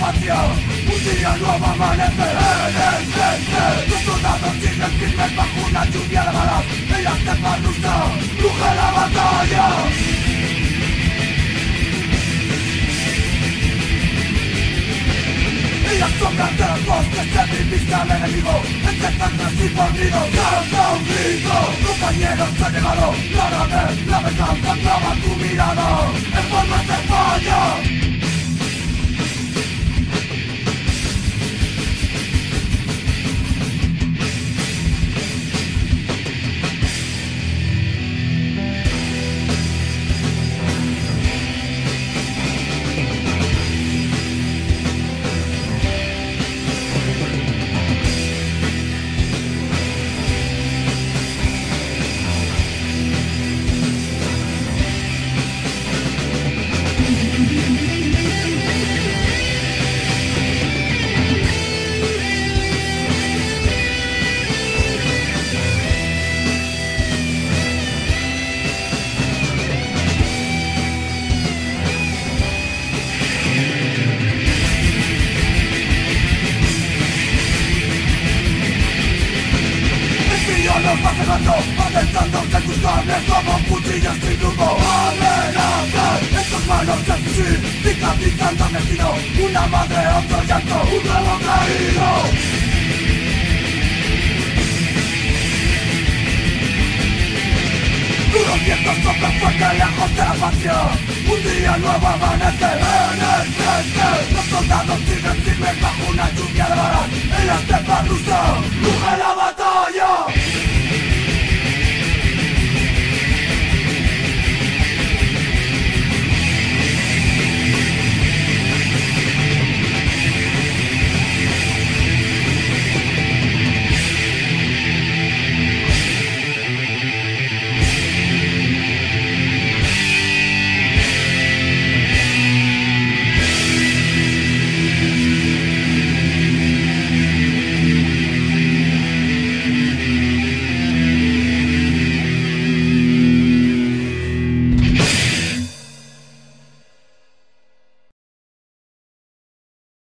patria Un día nuevo amanece en el frente Los soldados siguen firmes bajo una lluvia de balas En la estepa rusa ruge la batalla. Y las sombras de los bosques se divisa al enemigo Entre tantos y fornidos Canta un grito. Compañeros han llegado La grande, la venganza clava tu mirada En forma de España nos va cegando Adentrando en tus carnes como cuchillos sin rumbo Amenazas en tus manos el fusil Cicatrizando el destino Una madre, otro llanto, un nuevo caído Duros vientos soplan fuerte lejos de la patria Un día nuevo amanece en el frente Los soldados siguen firmes bajo una lluvia de balas En la estepa rusa,